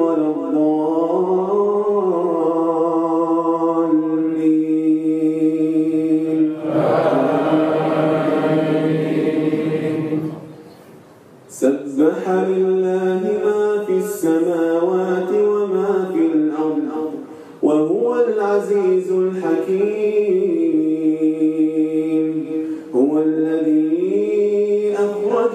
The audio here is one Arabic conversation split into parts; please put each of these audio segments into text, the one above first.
ولا الضالين سبح لله ما في السماوات وما في الأرض وهو العزيز الحكيم. هو الذي أخرج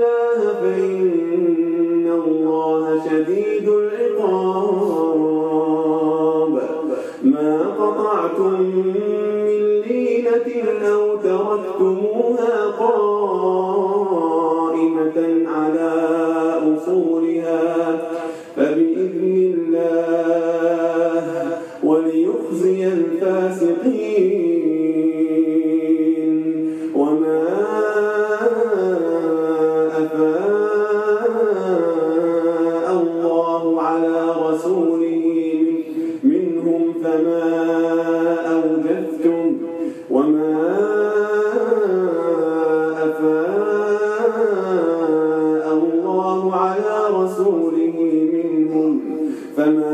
قطعتم من لينة أو تركتموها قائمة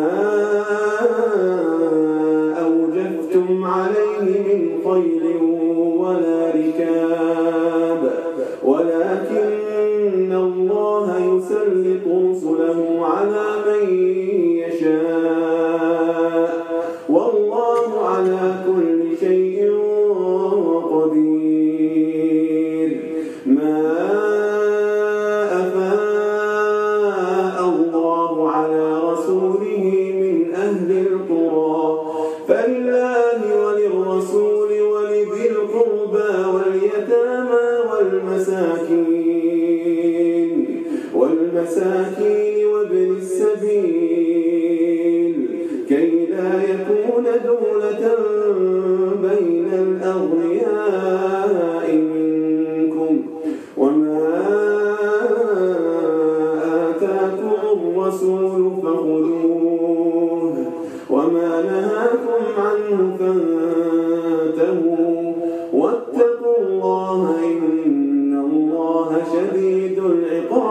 Uh... وللرسول ولذي القربى واليتامى والمساكين والمساكين وابن السبيل كي لا يكون دولة بين الأغنياء منكم. وما آتاكم الرسول فخذوه شديد العقاب.